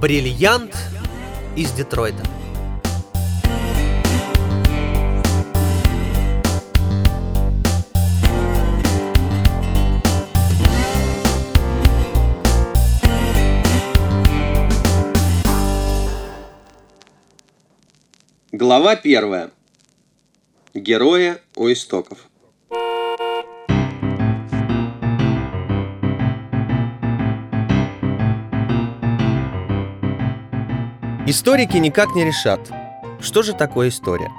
Бриллиант из Детройта. Глава первая. Героя у истоков. Историки никак не решат, что же такое история.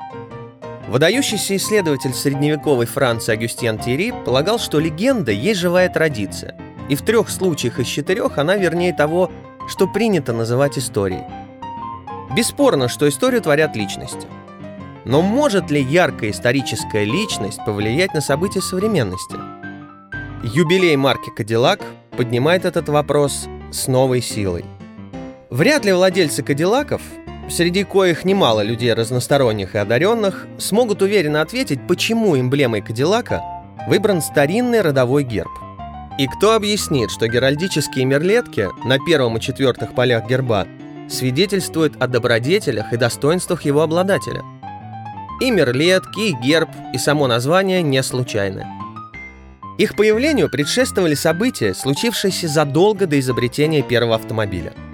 Выдающийся исследователь средневековой Франции Агюстьян Тири полагал, что легенда есть живая традиция, и в трех случаях из четырех она вернее того, что принято называть историей. Бесспорно, что историю творят личности. Но может ли яркая историческая личность повлиять на события современности? Юбилей марки «Кадиллак» поднимает этот вопрос с новой силой – Вряд ли владельцы кадиллаков, среди коих немало людей разносторонних и одаренных, смогут уверенно ответить, почему эмблемой кадиллака выбран старинный родовой герб. И кто объяснит, что геральдические мерлетки на первом и четвертых полях герба свидетельствуют о добродетелях и достоинствах его обладателя? И мерлетки, и герб, и само название не случайны. Их появлению предшествовали события, случившиеся задолго до изобретения первого автомобиля –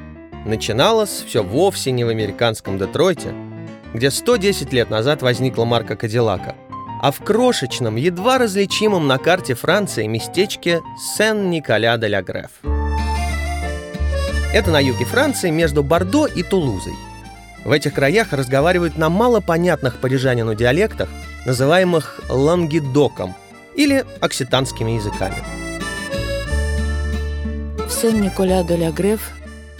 Начиналось все вовсе не в американском Детройте, где 110 лет назад возникла марка Кадиллака, а в крошечном, едва различимом на карте Франции местечке Сен-Николя-де-ля-Греф. Это на юге Франции между Бордо и Тулузой. В этих краях разговаривают на малопонятных парижанину диалектах, называемых лангедоком или окситанскими языками. В Сен-Николя-де-ля-Греф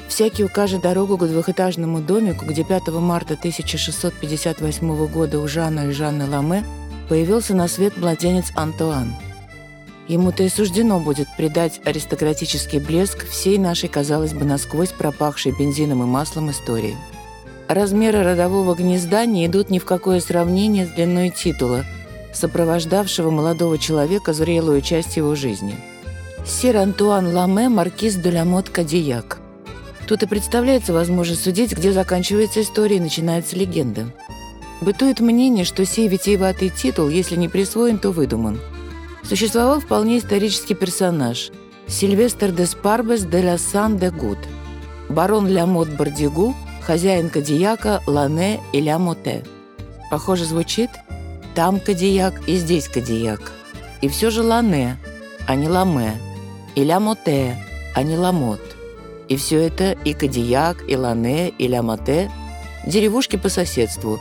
Всякий укажет дорогу к двухэтажному домику, где 5 марта 1658 года у Жана и Жанны Ламе появился на свет младенец Антуан. Ему-то и суждено будет придать аристократический блеск всей нашей, казалось бы, насквозь пропахшей бензином и маслом истории. Размеры родового гнезда не идут ни в какое сравнение с длиной титула, сопровождавшего молодого человека зрелую часть его жизни. Сир Антуан Ламе, маркиз де ла Мот Кадияк – Тут и представляется возможность судить, где заканчивается история и начинается легенда. Бытует мнение, что сей витиеватый титул, если не присвоен, то выдуман. Существовал вполне исторический персонаж – Сильвестр де Спарбес де ла Сан де Гуд, барон Лямот Бардигу, хозяин Кадияка Лане и Лямоте. Похоже звучит «там Кадияк и здесь Кадияк». И все же Лане, а не Ламе, и Лямоте, а не Ламот. И все это и Кадияк, и Лане, и Лямате – деревушки по соседству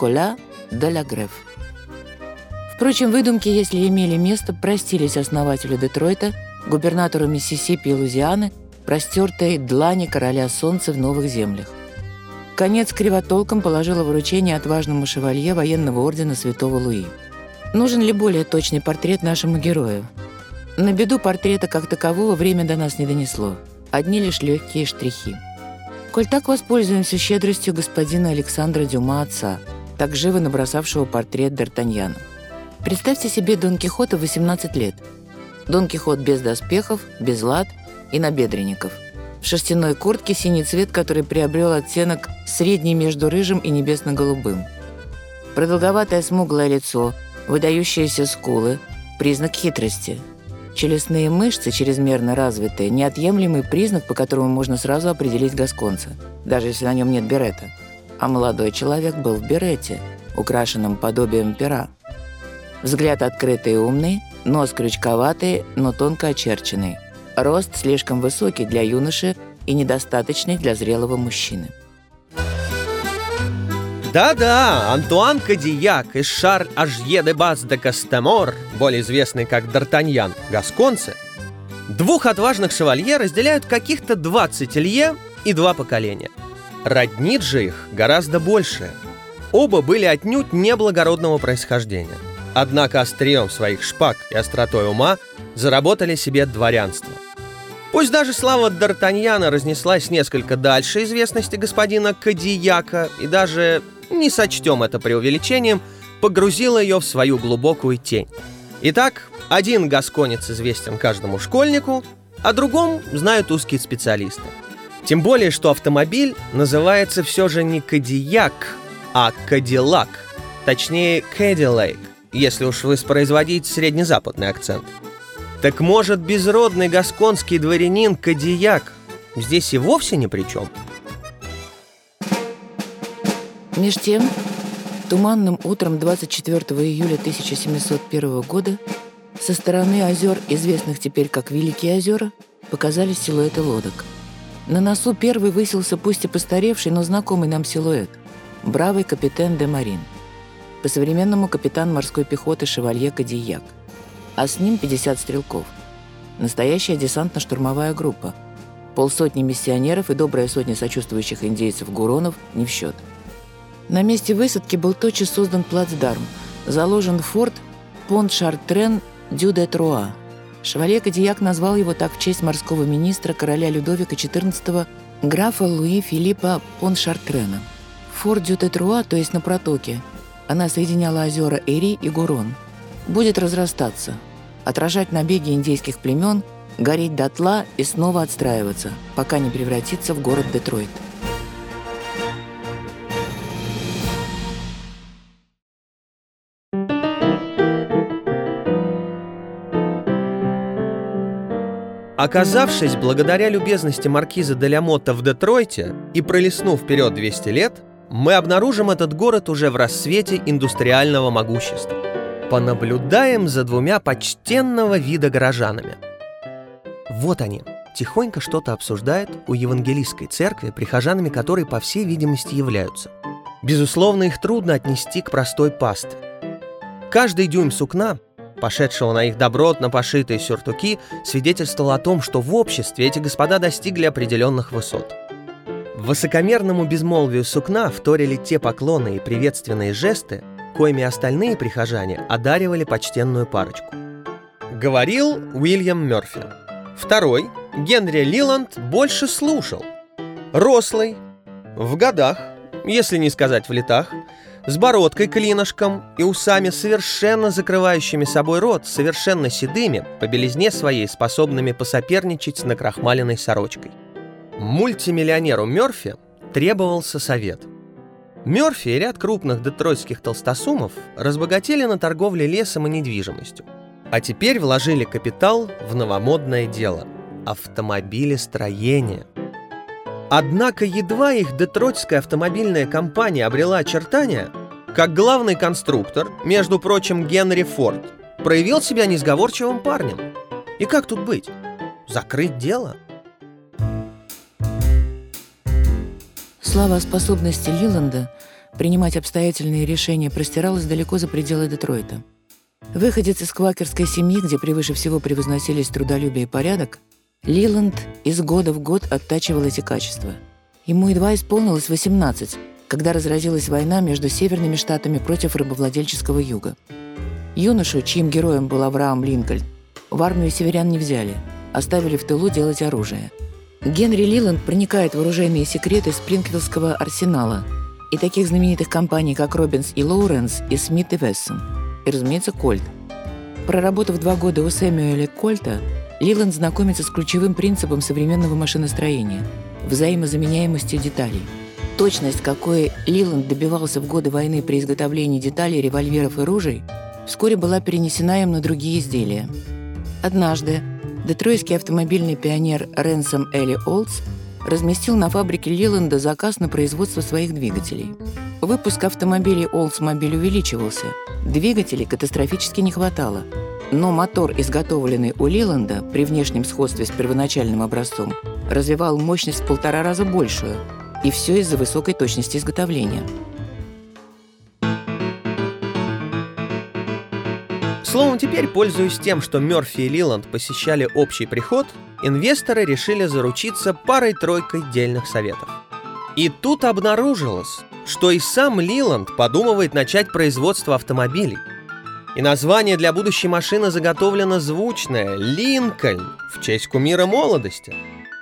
ла Греф. Впрочем, выдумки, если имели место, простились основателю Детройта, губернатору Миссисипи и Лузианы, простертой длани короля солнца в новых землях. Конец кривотолком положило вручение отважному шевалье военного ордена Святого Луи. Нужен ли более точный портрет нашему герою? На беду портрета как такового время до нас не донесло – одни лишь легкие штрихи. Коль так воспользуемся щедростью господина Александра Дюма отца, так живо набросавшего портрет Д'Артаньяна. Представьте себе Дон Кихота 18 лет. Дон Кихот без доспехов, без лад и набедренников. В шерстяной куртке синий цвет, который приобрел оттенок средний между рыжим и небесно-голубым. Продолговатое смуглое лицо, выдающиеся скулы – признак хитрости – Челюстные мышцы, чрезмерно развитые, неотъемлемый признак, по которому можно сразу определить гасконца, даже если на нем нет берета. А молодой человек был в берете, украшенном подобием пера. Взгляд открытый и умный, нос крючковатый, но тонко очерченный. Рост слишком высокий для юноши и недостаточный для зрелого мужчины. Да-да, Антуан Кадияк и Шарль Ажье де Бас де Кастемор, более известный как Д'Артаньян, гасконцы, двух отважных шевалье разделяют каких-то 20 лье и два поколения. Роднит же их гораздо больше. Оба были отнюдь неблагородного происхождения. Однако острием своих шпаг и остротой ума заработали себе дворянство. Пусть даже слава Д'Артаньяна разнеслась несколько дальше известности господина Кадияка и даже не сочтем это преувеличением, погрузила ее в свою глубокую тень. Итак, один гасконец известен каждому школьнику, а другом знают узкие специалисты. Тем более, что автомобиль называется все же не Кадияк, а Кадиллак. Точнее, Кадиллейк, если уж воспроизводить среднезападный акцент. Так может, безродный гасконский дворянин Кадияк здесь и вовсе ни при чем? Меж тем, туманным утром 24 июля 1701 года со стороны озер, известных теперь как Великие озера, показались силуэты лодок. На носу первый высился пусть и постаревший, но знакомый нам силуэт – бравый капитан де Марин. По-современному капитан морской пехоты Шевалье Кадияк. А с ним 50 стрелков. Настоящая десантно-штурмовая группа. Полсотни миссионеров и добрая сотня сочувствующих индейцев-гуронов не в счет – на месте высадки был тотчас создан плацдарм, заложен форт Понт-Шартрен дю де Труа. Шевалье Кадияк назвал его так в честь морского министра короля Людовика XIV графа Луи Филиппа Понт-Шартрена. Форт дю де Труа, то есть на протоке, она соединяла озера Эри и Гурон, будет разрастаться, отражать набеги индейских племен, гореть дотла и снова отстраиваться, пока не превратится в город Детройт. Оказавшись благодаря любезности маркиза де Лямотта в Детройте и пролистнув вперед 200 лет, мы обнаружим этот город уже в рассвете индустриального могущества. Понаблюдаем за двумя почтенного вида горожанами. Вот они, тихонько что-то обсуждают у евангелистской церкви, прихожанами которой, по всей видимости, являются. Безусловно, их трудно отнести к простой пасте. Каждый дюйм сукна пошедшего на их добротно пошитые сюртуки, свидетельствовал о том, что в обществе эти господа достигли определенных высот. Высокомерному безмолвию сукна вторили те поклоны и приветственные жесты, коими остальные прихожане одаривали почтенную парочку. Говорил Уильям Мёрфи. Второй, Генри Лиланд, больше слушал. Рослый, в годах, если не сказать в летах, с бородкой клинышком и усами, совершенно закрывающими собой рот, совершенно седыми, по белизне своей способными посоперничать с накрахмаленной сорочкой. Мультимиллионеру Мёрфи требовался совет. Мёрфи и ряд крупных детройтских толстосумов разбогатели на торговле лесом и недвижимостью, а теперь вложили капитал в новомодное дело – автомобилестроение – Однако едва их детройтская автомобильная компания обрела очертания, как главный конструктор, между прочим, Генри Форд, проявил себя несговорчивым парнем. И как тут быть? Закрыть дело? Слава о способности Лиланда принимать обстоятельные решения простиралась далеко за пределы Детройта. Выходец из квакерской семьи, где превыше всего превозносились трудолюбие и порядок, Лиланд из года в год оттачивал эти качества. Ему едва исполнилось 18, когда разразилась война между северными штатами против рабовладельческого юга. Юношу, чьим героем был Авраам Линкольн, в армию северян не взяли, оставили в тылу делать оружие. Генри Лиланд проникает в оружейные секреты Спрингфилдского арсенала и таких знаменитых компаний, как Робинс и Лоуренс, и Смит и Вессон, и, разумеется, Кольт. Проработав два года у Сэмюэля Кольта, Лиланд знакомится с ключевым принципом современного машиностроения – взаимозаменяемостью деталей. Точность, какой Лиланд добивался в годы войны при изготовлении деталей, револьверов и ружей, вскоре была перенесена им на другие изделия. Однажды детройтский автомобильный пионер Ренсом Элли Олдс разместил на фабрике Лиланда заказ на производство своих двигателей. Выпуск автомобилей Oldsmobile увеличивался, двигателей катастрофически не хватало – но мотор, изготовленный у Лиланда при внешнем сходстве с первоначальным образцом, развивал мощность в полтора раза большую, и все из-за высокой точности изготовления. Словом, теперь, пользуясь тем, что Мёрфи и Лиланд посещали общий приход, инвесторы решили заручиться парой-тройкой дельных советов. И тут обнаружилось, что и сам Лиланд подумывает начать производство автомобилей – и название для будущей машины заготовлено звучное – «Линкольн» в честь кумира молодости.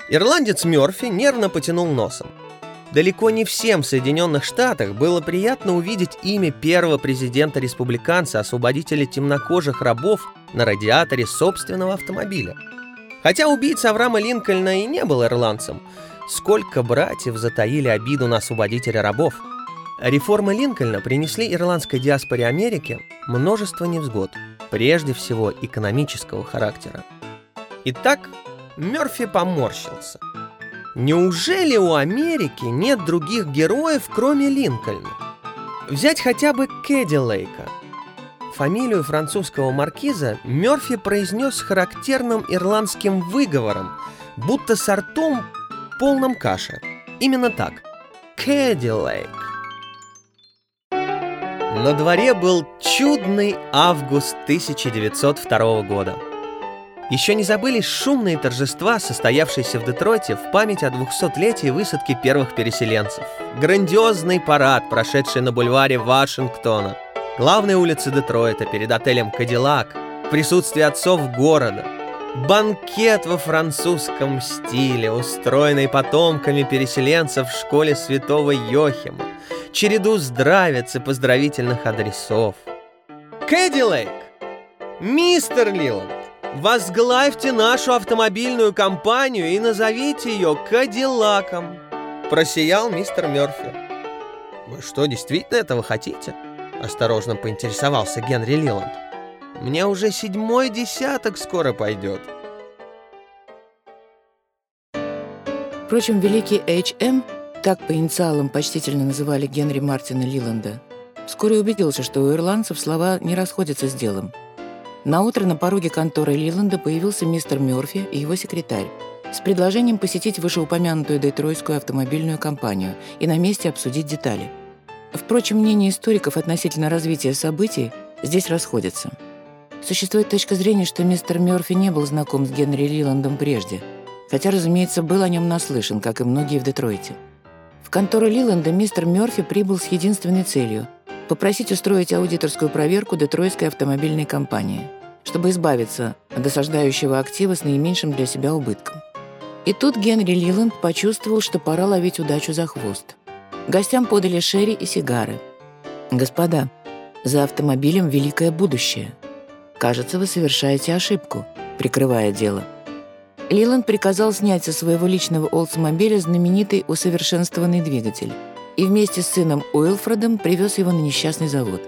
Ирландец Мёрфи нервно потянул носом. Далеко не всем в Соединенных Штатах было приятно увидеть имя первого президента-республиканца, освободителя темнокожих рабов на радиаторе собственного автомобиля. Хотя убийца Авраама Линкольна и не был ирландцем, сколько братьев затаили обиду на освободителя рабов. Реформы Линкольна принесли ирландской диаспоре Америки множество невзгод, прежде всего экономического характера. Итак, Мерфи поморщился. Неужели у Америки нет других героев, кроме Линкольна? Взять хотя бы Кэдди Лейка. Фамилию французского маркиза Мерфи произнес характерным ирландским выговором, будто с ртом полном каше. Именно так. Кэдди Лейк. На дворе был чудный август 1902 года. Еще не забылись шумные торжества, состоявшиеся в Детройте в память о 200-летии высадки первых переселенцев. Грандиозный парад, прошедший на бульваре Вашингтона. Главной улице Детройта перед отелем «Кадиллак», присутствие отцов города. Банкет во французском стиле, устроенный потомками переселенцев в школе святого Йохима. Череду здравиц и поздравительных адресов. Кэдилейк! Мистер Лиланд! Возглавьте нашу автомобильную компанию и назовите ее Кадиллаком. Просиял мистер Мерфи. Вы что, действительно этого хотите? Осторожно поинтересовался Генри Лиланд. Мне уже седьмой десяток скоро пойдет. Впрочем, великий H.M., так по инициалам почтительно называли Генри Мартина Лиланда, вскоре убедился, что у ирландцев слова не расходятся с делом – на утро на пороге конторы Лиланда появился мистер Мёрфи и его секретарь с предложением посетить вышеупомянутую детройтскую автомобильную компанию и на месте обсудить детали. Впрочем, мнения историков относительно развития событий здесь расходятся. Существует точка зрения, что мистер Мёрфи не был знаком с Генри Лиландом прежде, хотя, разумеется, был о нем наслышан, как и многие в Детройте. Контору Лиланда мистер Мёрфи прибыл с единственной целью – попросить устроить аудиторскую проверку Детройтской автомобильной компании, чтобы избавиться от осаждающего актива с наименьшим для себя убытком. И тут Генри Лиланд почувствовал, что пора ловить удачу за хвост. Гостям подали шерри и сигары. «Господа, за автомобилем великое будущее. Кажется, вы совершаете ошибку, прикрывая дело». Лиланд приказал снять со своего личного Олдсмобиля знаменитый усовершенствованный двигатель – и вместе с сыном Уилфредом привез его на несчастный завод.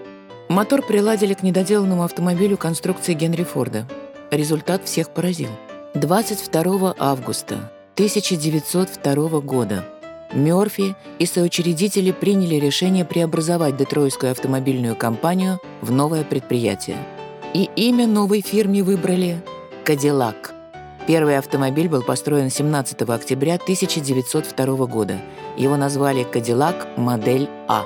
Мотор приладили к недоделанному автомобилю конструкции Генри Форда. Результат всех поразил. 22 августа 1902 года Мёрфи и соучредители приняли решение преобразовать Детройтскую автомобильную компанию в новое предприятие. И имя новой фирме выбрали «Кадиллак». Первый автомобиль был построен 17 октября 1902 года. Его назвали «Кадиллак модель А».